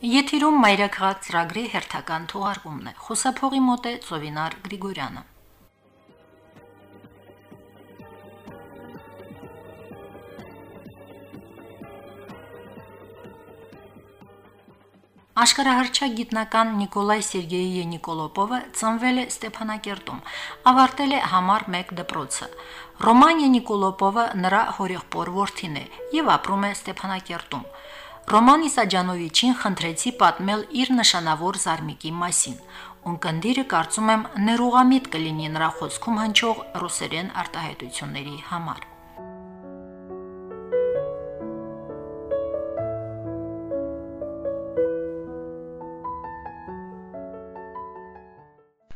Եթիրում մայրաքաղաք ծրագրի հերթական թողարկումն է։ Խոսափողի մոտ է Ծովինար Գրիգորյանը։ Աշխարհահռչակ գիտնական Նիկոլայ Սերգեյ Ենիկոլոպովը ծնվել է Ստեփանակերտում, ավարտել է համար 1 դպրոցը։ Ռոման Ենիկոլոպովը նրա հորեղբոր որդին է եւ ապրում է Ստեփանակերտում։ Ռոման Իսաջանովիչին խնդրեցի պատմել իր նշանավոր զարմիկի մասին։ Ունկնդիրը կարծում եմ ներուղամիտ կլինի նրա խոսքում հնչող ռուսերեն արտահայտությունների համար։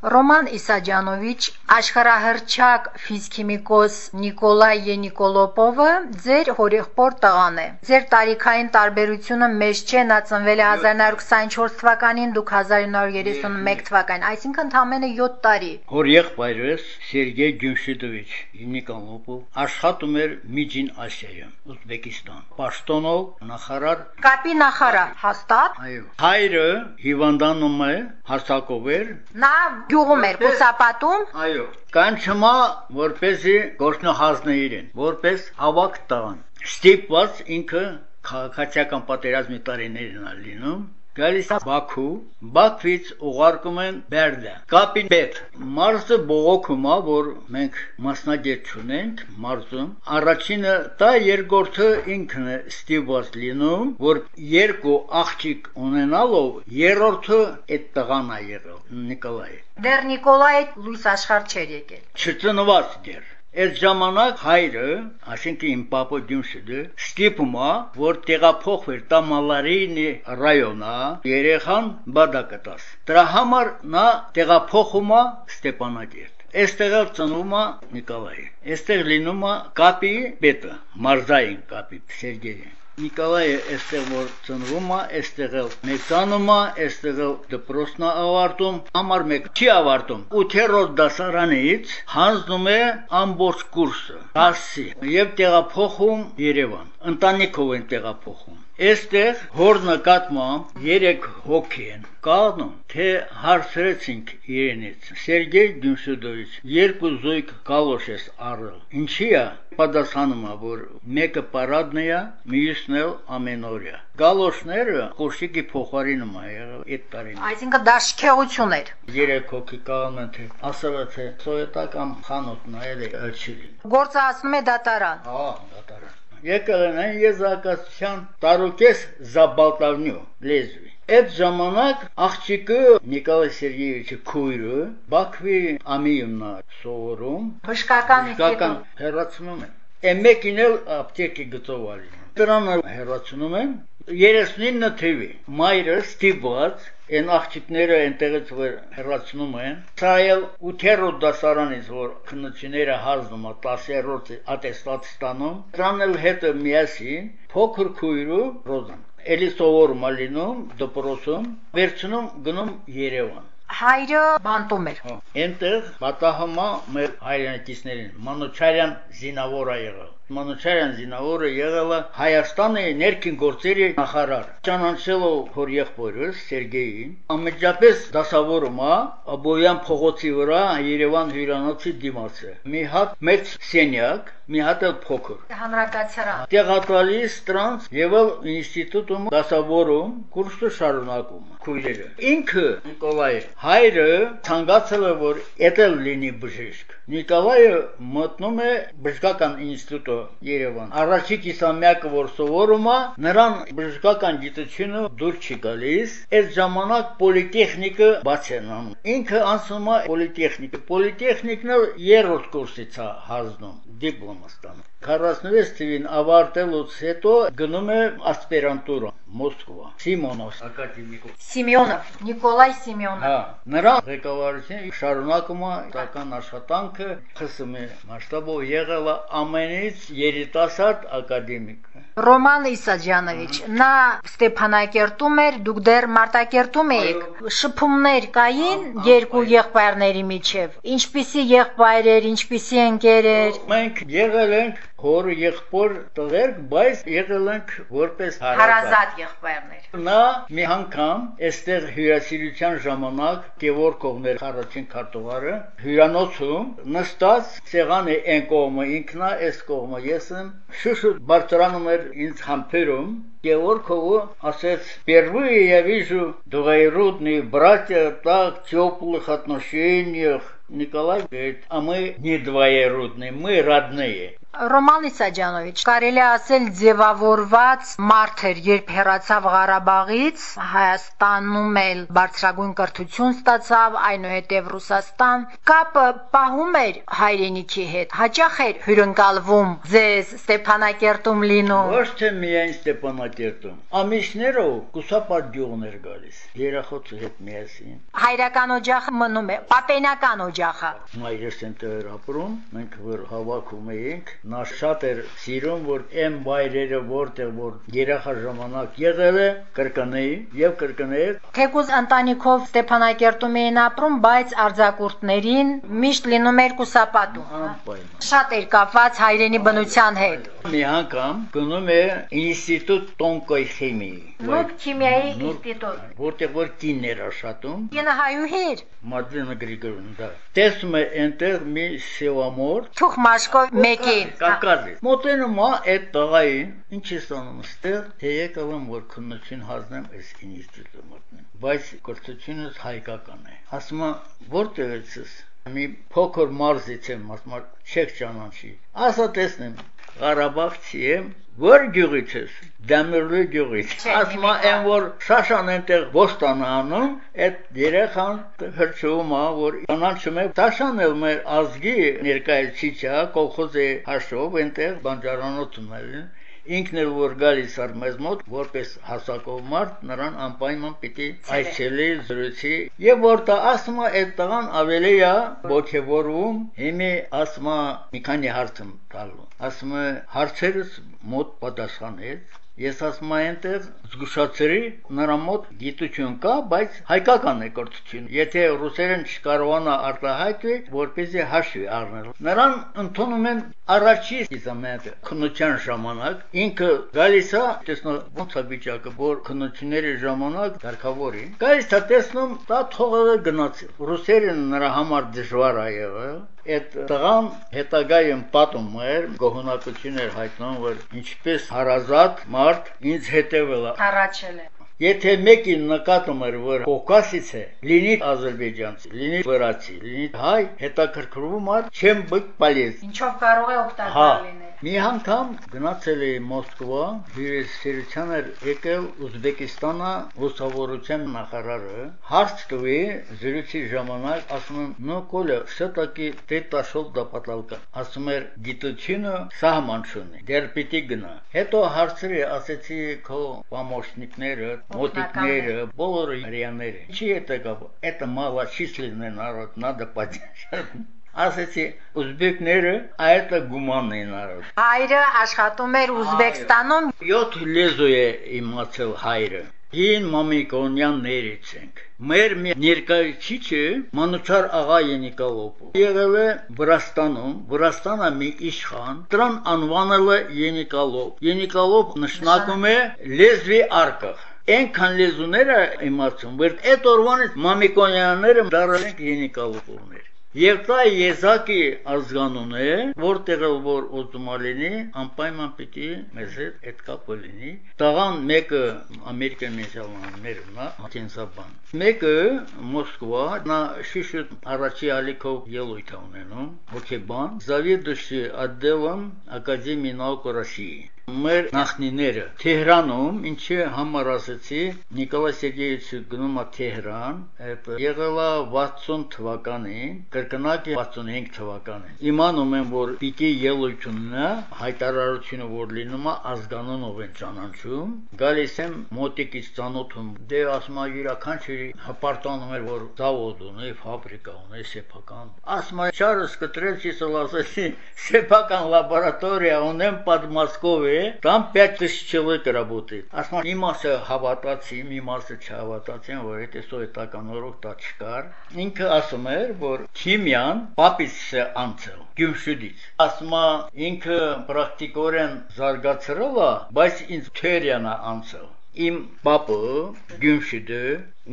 Ռոման Իսաջանովիչ, աշխարհահռչակ ֆիզիկիմիկոս Նիկոլայ Ենիկոլոպովը ձեր հորեղբոր տղան է։ Ձեր տարիքային տարբերությունը մեծ չէ, նա ծնվել է 1924 թվականին, դուք 1931 թվականին, այսինքն ընդամենը 7 տարի։ Հորեղբայրս Սերգեյ Գյունշիդովիչ Նիկոլոպով աշխատում էր Միջին Ասիայում, Ուզբեկիստան։ Պաշտոնով նախարար Կապի նախարար, հաստատ։ Այո։ Հայրը հիվանդանում է, հաստակով էր։ Նա գյուղում էր կուսապատում։ Այո։ Կանչմա որպեսի գործնահազնը իրեն, որպես ավակ տղան։ Ստիպված ինքը քաղաքացիական պատերազմի տարիներն ալ լինում գալիս է Բաքու, Բաքվից ուղարկում են Բերդա։ Կապին պետ մարզը բողոքում է, որ մենք մասնագետ չունենք մարզում։ Առաջինը դա երկրորդը ինքն է ստիպված լինում, որ երկու աղջիկ ունենալով երրորդը այդ տղան է եղել Նիկոլայ։ Դեռ Նիկոլայ լույս աշխարհ չէր եկել։ Չծնված դեռ Այդ ժամանակ հայրը, այսինքն իմ պապը Դյունշիդը, ստիպում է, որ տեղափոխվեր Տամալարինի ռայոնա, երեխան բադակտաս։ Դրա համար նա տեղափոխում է Ստեփանակերտ։ Այստեղ ծնվում է Նիկոլայ։ Այստեղ լինում է կապի պետը, մարզային կապի Սերգեյը։ Նիկոլայը այստեղ որ ծնվում է, այստեղ էլ մեծանում է, այստեղ էլ դպրոցն է ավարտում, համար 1 չի ավարտում։ 8-րդ դասարանից հանձնում է ամբողջ կուրսը, հասի եւ տեղափոխում Երևան։ Ընտանիքով են տեղափոխում։ Այստեղ հոր նկատմամբ 3 հոգի են կանում, թե հարցրեցինք իրենից։ Սերգեյ Դյունշուդովիչ երկու զույգ գալոշ ես առել։ Ինչի՞ է պատասխանում է, որ մեկը պարադն է, մյուսն էլ ամենօրյա։ Գալոշները կոշիկի փոխարինում է եղել այդ տարին։ Այսինքն դա շքեղություն էր։ Երեք հոգի կանում են թե ասել է թե սովետական խանութ նայել է աչքի։ Գործը ասում է դատարան։ Հա, դատարան։ Եկել են եզակացության տարուկես Զաբալտավնյու լեզվի։ Այդ ժամանակ աղջիկը Նիկոլայ Սերգեյեvichը քույրը Բաքվի ամիումնա սովորում բժշկական բժշկական հերացնում են։ Էմեկին էլ ապտեկի գծովալի։ Դրան հերացնում են 39 թվի։ Մայրը ստիպված այն աղջիկները այնտեղից որ հեռացնում են, սա էլ 8-րդ դասարանից որ քննությունները հանձնում է 10-րդ ատեստատ ստանում, դրան էլ հետը միասին փոքր քույրը Ռոզան էլի սովորում ալինում դպրոցում, վերցնում գնում Երևան։ Հայրը բանտում էր։ Այնտեղ պատահումա մեր հայրենակիցներին Մանուչարյան զինավորա եղել։ Մանուչարյան զինավորը եղել է Հայաստանի ներքին գործերի նախարար։ Ճանաչելով հոր եղբորս Սերգեյին, ամեջապես դասավորում է Աբոյան փողոցի վրա Երևան հյուրանոցի դիմացը։ Մի հատ մեծ սենյակ, մի հատ էլ փոքր։ Հանրակացարան։ Տեղատալիս տրանս եւ ինստիտուտում դասավորում կուրսը շարունակում քույրերը։ Ինքը Նիկոլայ հայրը ցանկացել է որ էտել լինի բժիշկ։ Նիկոլայը մտնում է բժշկական ինստիտուտ Երևան։ Առաջի կիսամյակը որ սովորում է, նրան բժշկական գիտությունը դուր չի գալիս։ Այդ ժամանակ պոլիտեխնիկը բաց են անում։ Ինքը անցնում է պոլիտեխնիկը։ Պոլիտեխնիկն երրորդ կուրսից է հանձնում, դիպլոմ ստանում։ 46 թվին ավարտելուց հետո գնում է ասպիրանտուրա Մոսկվա Սիմոնով ակադեմիկով Սիմեոնով Նիկոլայ Սիմեոնով Հա նրա ղեկավարությունը շարունակում է տական աշխատանքը ԽՍՀՄ մասշտաբով եղել է ամենից երիտասարդ ակադեմիկ Ռոման Իսաջանովիչ նա Ստեփանակերտում էր դուք դեռ Մարտակերտում էիք շփումներ կային երկու եղբայրների միջև ինչպիսի եղբայր էր ինչպիսի ընկեր էր մենք եղել ենք հոր եղբոր տղերք, բայց եղել ենք որպես հարազատ եղբայրներ։ Նա մի անգամ այստեղ հյուրասիրության ժամանակ Գևոր կողմեր առաջին քարտուղարը հյուրանոցում նստած ցեղանի այն կողմը ինքնա, այս կողմը ես եմ, շուշուտ բարձրանում էր ինձ համբերում Георгиеву ասեց. "Впервые я вижу двоюродные братья так теплых отношениях Николай говорит, а мы не двоеродные, мы родные. Ռոման Իսաջանովիչ, կարելի ասել ձևավորված մարդ էր, երբ հեռացավ Ղարաբաղից, Հայաստանում էլ բարձրագույն կրթություն ստացավ, այնուհետև Ռուսաստան, կապը պահում էր հայրենիքի հետ, հաճախ էր հյուրընկալվում ձեզ Ստեփանակերտում լինում։ Ոչ թե միայն Ստեփանակերտում, ամիսներով կուսապարգյուղներ գալիս, երախոցի հետ միասին։ Հայրական օջախը մնում է, պատենական օջախը։ Մայրս ընտեր ապրում, մենք որ հավաքում էինք նա շատ էր սիրում, որ այն վայրերը, որտեղ որ երախա ժամանակ եղել է, կրկնեի եւ կրկնեի։ Թեկուզ ընտանիքով Ստեփանակերտում էին ապրում, բայց արձակուրդներին միշտ լինում էր կուսապատում։ Շատ էր կապված հայրենի բնության հետ։ Մի անգամ գնում է ինստիտուտ տոնկոյ քիմիի։ Նուկ քիմիայի ինստիտուտ։ Որտեղ որ կինն էր աշխատում, Կինը հայուհի էր։ Մադրինա Գրիգորյան, դա։ Տեսնում է այնտեղ մի սևամոր Թուխ մաշկով մեկին։ Կակարի։ Մոտենում է այդ տղային, ինչ է ստանում ստեղ, թե եկավ եմ որ քննություն հանձնեմ այս ինստիտուտը մոտնեմ։ Բայց կրթությունս հայկական է։ Ասում է, որտեղ ես ես։ Մի փոքր մարզից եմ, ասում է, չեք ճանաչի։ Ասա տեսնեմ, Ղարաբաղցի եմ, որ գյուղից ես։ Դամիրլի գյուղից։ Ասում այն որ Շաշան այնտեղ ոստան անում, այդ երեխան հրճում է, որ ճանաչում է Շաշան էլ մեր ազգի ներկայացիչ է, կողոզի հաշով այնտեղ բանջարանոցում է ինքն էլ որ գալիս էր մեզ մոտ որպես հասակով մարդ նրան անպայման պիտի այցելի զրույցի եւ որ դա ասում է այդ տղան ավելի է ողջևորվում հիմի ասում է մի քանի հարց եմ տալու ասում է հարցերս մոտ պատասխանեց Ես ասում եմ այնտեղ զգուշացրի նրա մոտ գիտություն կա, բայց հայկական է կրթություն։ Եթե ռուսերեն չկարողանա արտահայտվի, որպեսզի հաշվի առնել։ Նրան ընդունում են առաջի իզամետ քննության ժամանակ ինքը գալիս է տեսնո ոնց է վիճակը, որ քննությունների ժամանակ դարքավորի։ Գալիս է տեսնում, դա թողել է գնացել։ Ռուսերեն նրա համար դժվար է եղել այդ տղան հետագայում պատում էր գոհունակություն էր հայտնում որ ինչպես հարազատ մարդ ինձ հետևել է Առաջել է։ Եթե մեկին նկատում էր, որ Կովկասից է, լինի ադրբեջանցի, լինի վրացի, լինի հայ, հետաքրքրվում էր, չեմ բգ պալես։ Ինչով կարող է Հա, օգտակար լինել։ Մի անգամ գնացել էի Մոսկվա, հյուրասիրության էր եկել Ուզբեկիստանը հուսավորության նախարարը։ Հարց տվի զրույցի ժամանակ, ասում եմ, «Ну, Коля, все-таки ты дошел до потолка»։ Ասում էր, «Գիտությունը սահման չունի, դեռ պիտի գնա»։ Հետո հարցրի, ասեցի, «Քո помощникները, մոտիկները, բոլորը հрьяները, չի է տեղը, это малочисленный народ, надо поддержать»։ Ասեցի, ուզբեկները այդ գումանն են արել։ Հայրը աշխատում էր Ուզբեկստանում։ 7 լեզու է իմացել հայրը։ Հին մամիկոնյաններից ենք։ Մեր մի ներկայացիչը Մանուչար աղա Ենիկալոպով եղել է Վրաստանում, Վրաստանը մի իշխան, դրան անվանել է Ենիկալոպ։ Ենիկալոպ նշանակում է լեզվի արկղ։ Այնքան լեզուները իմացում, որ այդ օրվանից մամիկոնյանները դարձել են Ենիկալոպովներ։ Եվ դա եզակի ազգանուն է, որտեղ որ ուզում լինի, անպայման պիտի մեզ հետ այդ կապը լինի։ Տղան մեկը Ամերիկան մեջալաններն է, հատենսաբան։ Մեկը Մոսկվա, նա շիշուտ առաջի ալիքով ելույթ ունենում, հոկեբան, заведующий отделом Академии наук России մեր նախնիները Թեհրանում, ինչի համար ասեցի, Նիկոլայ Սերգեյիչը գնում է Թեհրան, այդ եղել է 60 թվականին, կրկնակի 65 թվականին։ Իմանում եմ, որ պիտի ելույթ ունենա, հայտարարությունը որ լինում է ազգանունով են ճանաչում, գալիս եմ մոտիկից ծանոթում, դե ասում է յուրաքանչյուրի հպարտանում էր, որ զավոդ ունի, ֆաբրիկա ունի, սեփական։ Ասում է, չարս կտրել, չիսել ասեցի, սեփական լաբորատորիա ունեմ, под է, там 5 человек работает. Ասում եմ իմասը հավատացի, իմասը չհավատացին, որ այդ սովետական օրոք չկար։ Ինքը ասում էր, որ քիմիան պապից է անցել Գյումշուդից։ Ասում է ինքը պրակտիկորեն զարգացրել է, բայց ինձ թերիան է անցել։ Իմ պապը Գյումշուդը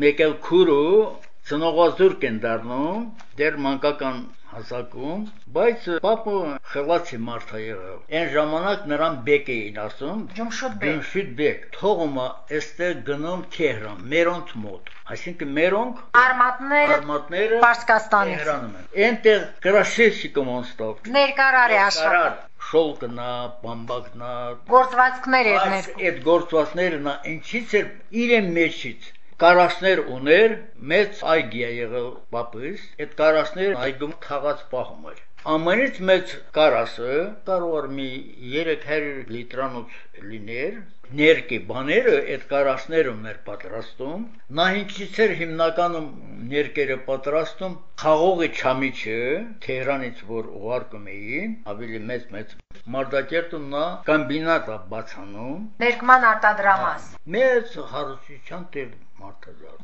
մեկել քուրու ծնողազուրկ են դառնում, դեր մանկական հասակում, բայց պապը խելացի մարդ է եղել։ Այն ժամանակ նրան բեկ էին ասում, Ջումշուտ բեկ։ Ջումշուտ բեկ, թողումը այստեղ գնում Թեհրան, մերոնց մոտ։ Այսինքն մերոնք Արմատները արմատները Պարսկաստանից։ Թեհրանում են։ Այնտեղ գրաշեցիկը մոնստով։ ներկարար է աշխարհ։ շոլկնա, բամբակնա, Գործվածքներ էր Բայց ներ։ այդ գործվածները նա ինչից էր իրեն մեջից կարասներ ուներ, մեծ այգի է եղել պապից, այդ կարասները այգում թաղած պահում էր։ Ամենից մեծ կարասը կարող էր մի 300 լիտրանոց լիներ, ներկի բաները այդ կարասներում էր պատրաստում։ Նա ինչից էր հիմնականում ներկերը պատրաստում խաղողի չամիչը Թեհրանից որ ուղարկում էին, ավելի մեծ-մեծ Մարտակերտում նա կոմբինատ բացանում, Ներկման արտադրամաս։ մեծ հարստության տեղ մարդազար։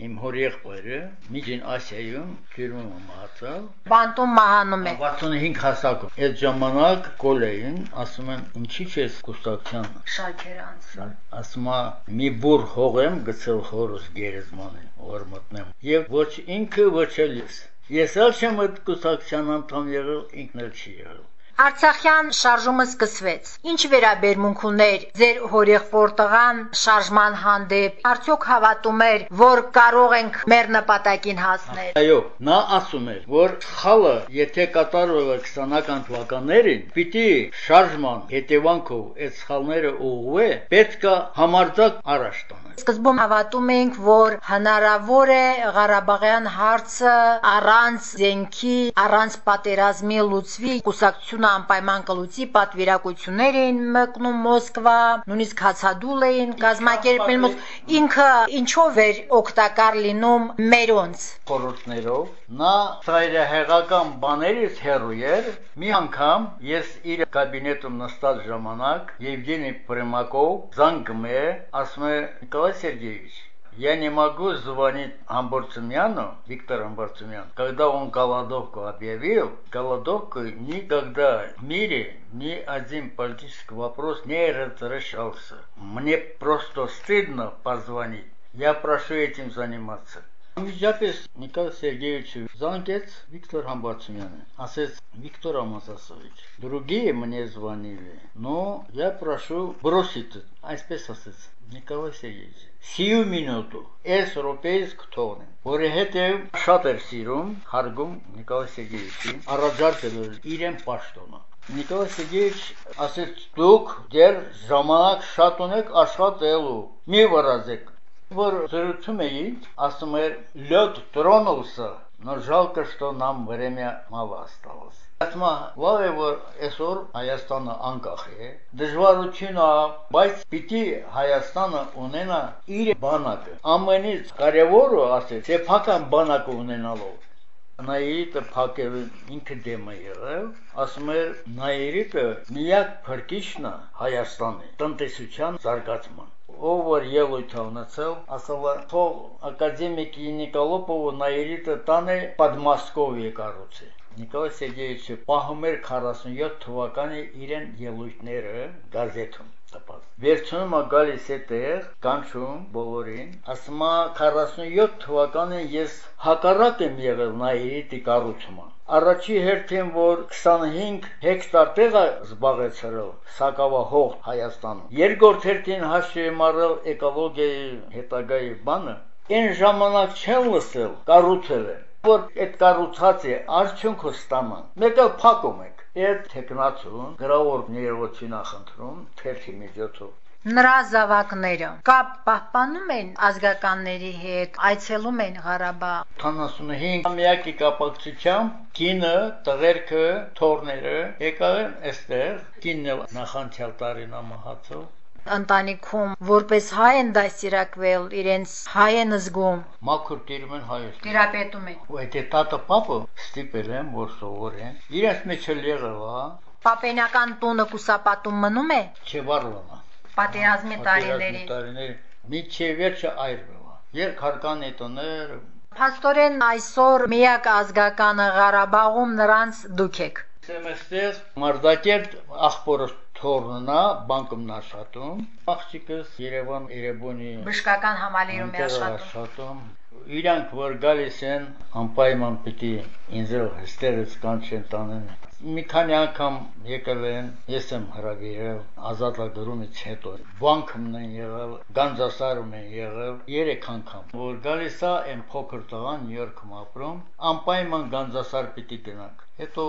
Իմ հորեղբայրը Միջին Ասիայում թյուրում մահացավ Բանտում մահանում է։ 65 հասակում։ Այդ ժամանակ կոլեին ասում են ինչի՞ չես կուստակցան Շաքերանց։ ասում է մի բուր հողեմ գցել խորս գերեզմանին որ մտնեմ եւ ոչ ինքը ոչ էլ ես ես էլ չեմ այդ կուստակցության անդամ եղել ինքն էլ չի եղել Արցախյան շարժումը սկսվեց։ Ինչ վերաբերմունք ուներ ձեր հորեղբոր տղան շարժման հանդեպ։ Արդյոք հավատում էր, որ կարող ենք մեր նպատակին հասնել։ Այո, նա ասում էր, որ խալը, եթե կատարվել է 20-ական թվականներին, պիտի շարժման հետևանքով այդ սխալները ուղղվե, պետք է համարձակ առաջ Սկզբում հավատում էինք, որ հնարավոր է Ղարաբաղյան հարցը առանց զենքի, առանց պատերազմի լուծվի, կուսակցությունը անպայման կլուծի, պատվիրակություններ էին մեկնում Մոսկվա, նույնիսկ հացադուլ էին կազմակերպել ինքը ինչով էր օգտակար լինում մերոնց։ խորհուրդներով նա ծայրահեղական բաներից հեռու էր մի անգամ ես իր կաբինետում նստած ժամանակ Եվգենի Պրեմակով զանգում է ասում է Николай Сергеевич Я не могу звонить Амбурцумяну, Виктору Амбурцумяну, когда он голодовку объявил. Голодовку никогда в мире ни один политический вопрос не разрешался. Мне просто стыдно позвонить. Я прошу этим заниматься. Անմիջապես Նիկոլ Սերգեյեvichը զանգեց Վիկտոր Համբարձումյանին։ Ասեց Виктор Ամասասովիչ, другие мне звонили, но я прошу бросить это. Այսպես ասեց Նիկոլայ Սերգեյեvichը։ Սիու մինուտու էս ռոպեյս կթողնեմ, որովհետև շատ էր սիրում հարգում Նիկոլայ Սերգեյեvichին, առաջարկել իրեն պաշտոնը։ Նիկոլայ Սերգեյեvichը ասեց՝ դուք դեռ ժամանակ շատ ունեք աշխատելու։ Մի վրազեք, որ զրուցում էի, ասում էր լյոտ Տրոնովսը, но жалко, что нам время мало осталось։ Ասում է, լավ է, որ այսօր Հայաստանը անկախ է, դժվարություն է, բայց պիտի Հայաստանը ունենա իր բանակը։ Ամենից կարևորը, ասեց, սեփական բանակը ունենալով Նայիրիտը փակել ինքը դեմը եղել, ասում էր Նայիրիտը միակ փրկիչն է Հայաստանի տնտեսության զարգացման ով որ ելույթ ունեցել, ասել թող ակադեմիկ Նիկոլոպովը Նայիրիտը տանը Պատմասկովի կառուցի։ Նիկոլայ Սերգեյեvichը պահում էր 47 թվականի իրեն ելույթները գազեթում տպած։ Վերջում է գալիս է տեղ, կանչում բոլորին, ասում է 47 թվականին ես հակառակ եմ եղել Նայիրիտի կառուցման։ Առաջի հերթին, որ 25 հեկտար տեղ է զբաղեցրել Սակավահող Հայաստանում։ Երկրորդ հերթին հաշվի եմ առել էկոլոգիայի հետագայի բանը։ Այն ժամանակ չեն լսել, կառուցել են որ այդ կառուցած է արդյունքը ստանան։ Մեկը փակում եք։ Այդ տեխնացուն գրավոր ներողություն ախնդրում թերթի միջոցով Նրա զավակները կապ պահպանում են ազգականների հետ, այցելում են Ղարաբաղ։ 75 միակի կապակցությամբ կինը, տղերքը, թորները եկան այստեղ, կինը նախանցյալ տարին ամահացավ Ընտանիքում որպես հայ են դասիրակվել, իրենց հայ են զգում, մաքուր տիրում են հայոց։ տիրապետում են։ Ու այդ տատը պապը ստիպել են, որ սովորեն։ Իրենց մեջ էլ եղել է, Պապենական տունը կուսապատում մնում է Չվարվանա։ պատերազմի տարիներին։ Տարիներ միջև վերջը այրվելա։ Երկհարկան էտոներ Փաստորեն այսօր միակ ազգականը Ղարաբաղում նրանց դուք եք։ Սեմեստեր Մարտակերտ ախպորը թորնա բանկում աշխատում աղջիկս Երևան Երևանի Բժշկական համալիրում է աշխատում։ իրանք որ գալիս են անպայման պիտի ինձ ստերից կանչեն տանեն մի քանի անգամ եկել են ես եմ հրավիրել ազատագրումից հետո բանկումն են եղել գանձասարում են եղել երեք անգամ որ գալիս է այն փոքր տղան Նյու Յորքում ապրում անպայման գանձասար պիտի գնանք հետո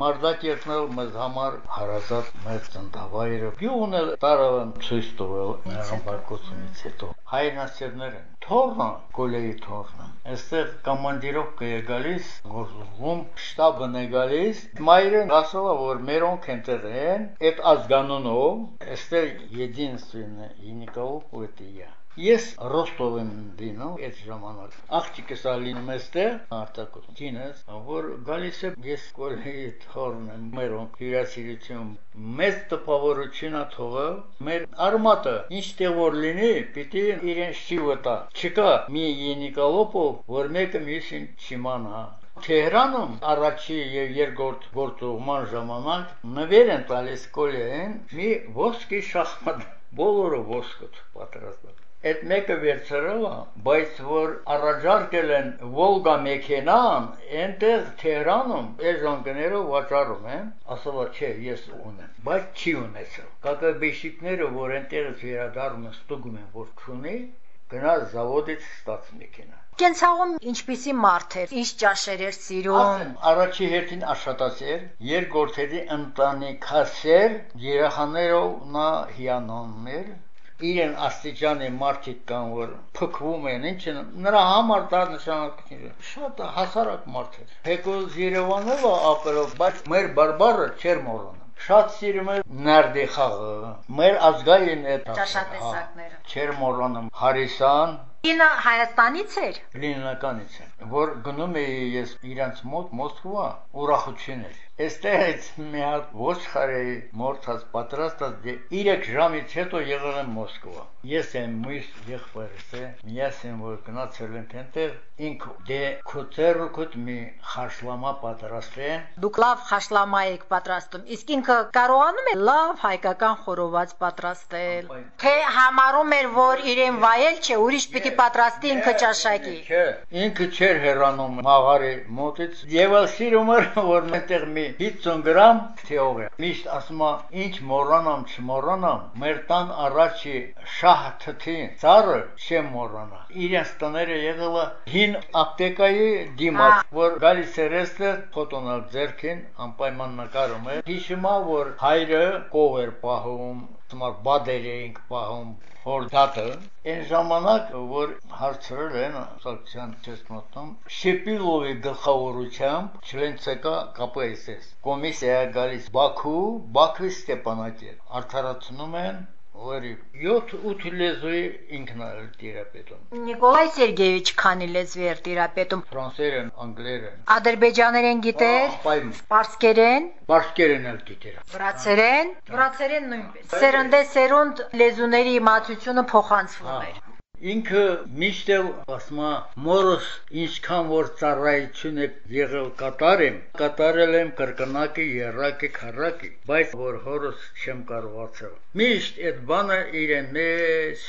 մարտակերտն էլ մեզ համար հարազատ մեր ծննդավայրը գյուղն էլ տարավ ցույց տվել հրապարակությունից հետո հայրենասերներ են թորնը կոլեի թորնը այստեղ կոմանդիրովկա է գալիս գործում շտաբն է գալիս մայրեն ասել որ մերոնք ընտեղ են այդ ազգանունով այստեղ единственное и никого этого Ես Ռոստով եմ դինում այդ ժամանակ։ Աղջիկս ալինում էստեղ արտակոտ կինս, որ գալիս է ես կոլեի թորն եմ մերոնք հյուրասիրություն մեծ տպավորություն ա թողել մեր արմատը ինչ տեղ որ լինի պիտի իրեն շիվտա չկա մի Ենիկալոպով որ մեկը մյուսին չիմանա Թեհրանում առաջի եւ երկրորդ գործողման ժամանակ նվեր են տալիս կոլեին մի ոսկի շախմատ բոլորը ոսկոտ պատրաստած այդ մեկը վերցրել է, բայց որ առաջարկել են Վոլգա մեքենան, այնտեղ Թեհրանում այս ժանկները վաճառում են, ասવા չէ, ես ունեմ, բայց չի ունեցել։ Կակաբեշիկները, որ այնտեղից վերադառնում են, ստուգում են, որ քունի, գնաց զավոդից ստաց մեքենա։ Կենցաղում ինչպիսի մարդ էր, ինչ ճաշեր էր սիրում։ առաջի հերթին աշխատացեր, երկրորդի ընտանիքասեր, երեխաներով նա հիանոններ, իրեն աստիճանի մարդիկ կան, որ փքվում են, ինչ են, նրա համար դա նշանակություն շատ հասարակ մարդ էր։ Հեկոս Երևանով ապրել, բայց մեր բարբարը չեր մոռանում։ Շատ սիրում էր նարդի խաղը։ Մեր ազգային է ճաշատեսակները։ Չեր մոռանում Հարիսան, Ինը Հայաստանից էր։ Լենինականից է, որ գնում էի ես իրանց մոտ Մոսկվա, ուրախություն էր։ Այստեղից մի հատ ոչխարի մորթած պատրաստած 3 ժամից հետո եղել եմ Մոսկվա։ Ես եմ մույս եղբայրս է, միասին որ գնացել ենք այնտեղ, ինք դե քոթերուկոտ մի խաշլամա պատրաստեն։ Դուք լավ խաշլամա եք պատրաստում։ Իսկ ինքը կարողանում է լավ հայկական խորոված պատրաստել։ Թե համարում էր, որ իրեն վայել չէ, ուրիշ պիտի պատրաստի ինքը ճաշակի։ Չէ, ինքը չէր հեռանում մաղարի մոտից եւ սիրում էր որ մենտեղ մի 50 գրամ թեող է։ Միշտ ասում է, ինչ մոռանամ, չմոռանամ, մեր տան առաջի շահ թթին ծառը չեմ մոռանա։ Իրենց տները եղել է հին ապտեկայի դիմաց, որ գալիս էր այստեղ ֆոտոնալ ձերքին անպայման նկարում է։ Հիշում է, որ հայրը կող էր պահում, Թմար բադեր էինք պահում հորդատը այն ժամանակ որ հարցրել են սակցիան տեսնոտում Շեպիլովի գլխավորությամբ չլեն ՑԿ ԿՊՍՍ կոմիսիա գալիս Բաքու Բաքվի Ստեփանակեր արդարացնում են Որի 7-8 լեզուի ինքն է տիրապետում։ Նիկոլայ Սերգեյիչ քանի լեզվի էր տիրապետում։ Ֆրանսերեն, անգլերեն, Ադրբեջաներեն գիտեր, պարսկերեն, բարսկերեն էլ գիտեր։ վրացերեն, վրացերեն նույնպես։ Սերնդե սերունդ լեզուների իմացությունը փոխանցվում էր։ Ինքը միշտ էլ ասում է մորս ինչքան որ ծառայություն է եղել կատարեմ կատարել եմ կրկնակի երակի քարակի բայց որ հորս չեմ կարողացել միշտ այդ բանը իրեն մեծ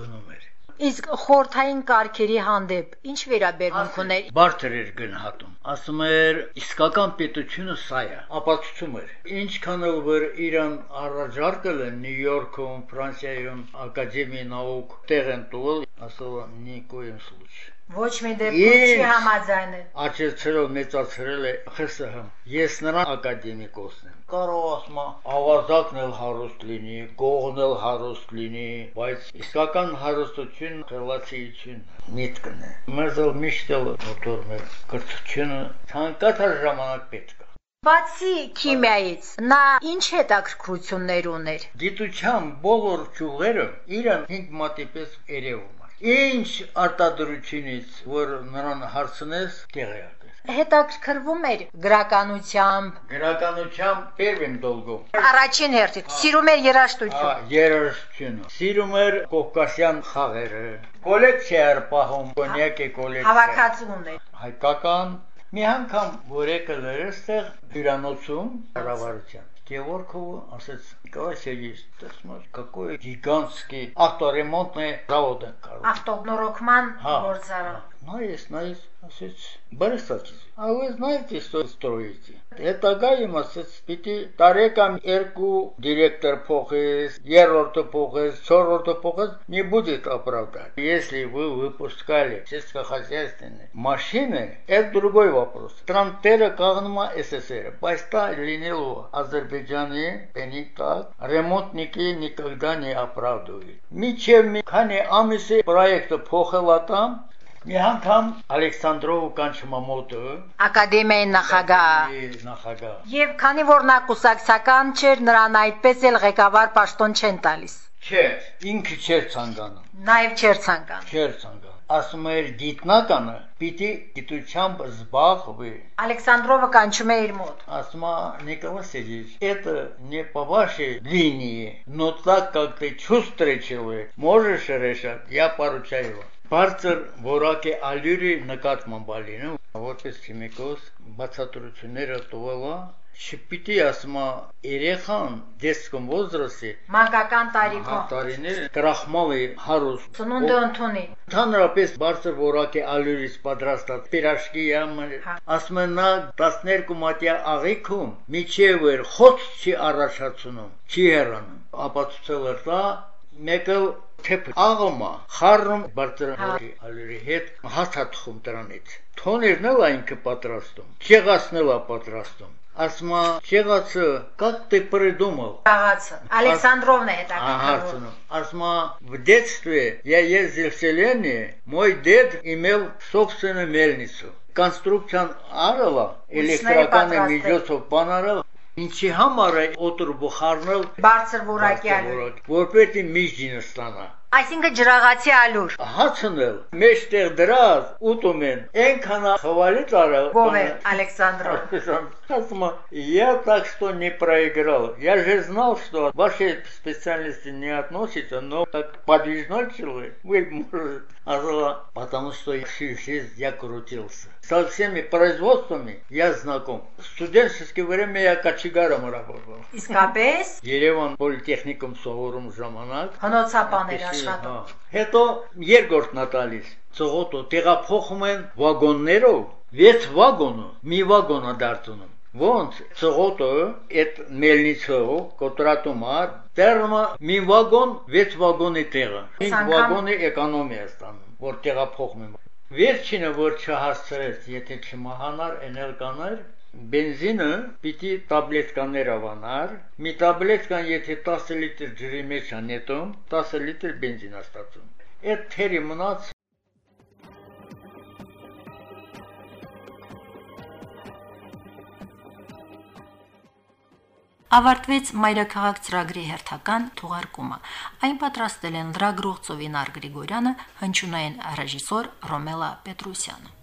գնում էր իսկ խորթային կարգերի հանդեպ ինչ վերաբերմունք ուներ։ Բարձր էր գնահատում։ Ասում էր, իսկական պետությունը սա է, ապացուցում էր։ Ինչքանով որ Իրան առաջարկել են Նյու Յորքում, Ֆրանսիայում, Ակադեմիա նաուկ տեղ են տվել, ասում նիկոյեմ случае Ոչ մի դեպքում չի համաձայնել։ Աճեցրել մեծացրել է ԽՍՀ։ Ես նրան ակադեմիկոսն եմ։ Կարող ասма ավազակն էլ հարուստ լինի, կողն էլ հարուստ լինի, բայց իսկական հարստություն խելացիություն միտքն է։ Մեզ էլ միշտ էլ դոկտոր մեր կրթությունը ցանկացած ժամանակ պետք է։ Բացի քիմիայից, նա ինչ հետաքրքրություններ ուներ։ Գիտության բոլոր ճյուղերը իրան 5 մատի պես երևում Ինչ արտադրությունից, որ նրան հարցնես, տեղ է հետաքրքրվում էր գրականությամբ։ Գրականությամբ պերվ եմ դոլգում։ Առաջին հերթին հա։ սիրում էր երաժշտություն։ Ահա, երաժշտությունը։ Սիրում էր կովկասյան խաղերը։ Կոլեկցիա էր պահում, կոնյակի կոլեկցիա։ Հավաքածուն էր։ Հայկական մի անգամ որեկը լրստեղ հյուրանոցում հրավարությամբ Георгиеву ասաց Николай Сергеевич, ты смотри, какой гигантский авторемонтный завод են կարող։ Ավտոնորոգման Հա, գործարան։ Ноис, Ноис, Борисович, а вы знаете, что строите? Հետագայում ասեց պիտի տարեկան երկու դիրեկտոր փոխես, երրորդը փոխես, չորրորդը փոխես, не будет оправдать. Если вы выпускали сельскохозяйственные машины, это другой вопрос. Трантера Кагнма СССР, Байста Ленилу, Азербайджане, Пенитак, ремонтники никогда не оправдывают. Мичем Кане Амиси проекта похела там, մի անգամ Ալեքսանդրով կանչմամոտը Ակադեմիայի նախագահ։ նախագահ Եվ քանի որ նա կուսակցական չէր, նրան այդպես էլ ղեկավար պաշտոն չեն տալիս։ չէ, ինքը չէր ցանկանում, Նաև չէր ցանկանում։ չէր ցանկանում։ Ասում էր գիտնականը պիտի գիտությամբ զբաղվի։ Ալեքսանդրովը կանչում է իր մոտ։ Ասում է Николай Сергеевич, это не по вашей линии, но так как ты чувствуешь человек, можешь решать, я поручаю вам։ Բարձր որակի ալյուրի նկատմամբ ալինը, որպես քիմիկոս բացատրությունները տվելա, չպիտի ասում է երեխան դեսկոմ ոզրոսի Մանկական տարիքում տարիներ կրախմալի հարուստ ծնունդը ընդունի։ Ընդհանրապես բարձր որակի ալյուրից պատրաստած պիրաշկի համար Հա։ ասում են նա 12 մատյա աղիքում միջև էր խոց չի առաջացնում չի հեռանում ապացուցել էր դա մեկը թեփ աղմա խառն բարձրանալի ալերի հետ հաթաթխում դրանից թոներնով այնքը պատրաստում քեղացնելա պատրաստում ասма քեղացը как ты придумал Кагаться. Александровна это Ага, Асма, в детстве я ездил в селение, мой дед имел собственную мельницу. Конструкциян арала, электроканы Медесов Панарова, ինչի համար է օտր բխարնել Բարձր որակի ալյուր։ որպեսի միջինը ստանա։ Այսինքն ջրաղացի ալյուր։ Հացնել, մեջտեղ դրած ուտում են, այնքան խվալի տարը։ Գովե Ալեքսանդրով։ Асма, я так что не проиграл. Я же знал, что ваши специальности не относятся, но как подвижной человек вы можете. Азала, потому что я всю жизнь я крутился. Со всеми производствами я знаком. В студенческое время я кочегаром работал. Իսկապես Երևան պոլիտեխնիկում սովորում ժամանակ հնոցապան էր Հա։ աշխատում։ Հետո երկրորդն է տալիս։ Ծողոտը տեղափոխում են վագոններով 6 վագոնը մի վագոնը դարձնում։ Ոնց ծողոտը այդ մելնիցով կոտրատում է դեռնա մի վագոն 6 վագոնի տեղը։ 5 անգամ- վագոնի էկոնոմիա է ստանում, որ տեղափոխում են։ Վերջինը որ չհասցրեց, եթե չմահանար, էնել կանար, Բենզինը պիտի տաբլետկաներ ավանար, մի տաբլետկան եթե 10 լիտր ջրի մեջ է նետում, 10 լիտր բենզին է ստացում։ Այդ թերի մնաց Ավարտվեց Մայրաքաղաք ծրագրի հերթական թողարկումը։ Այն պատրաստել են լրագրող Ծովինար Գրիգորյանը, հնչյունային ռեժիսոր Ռոմելա Պետրոսյանը։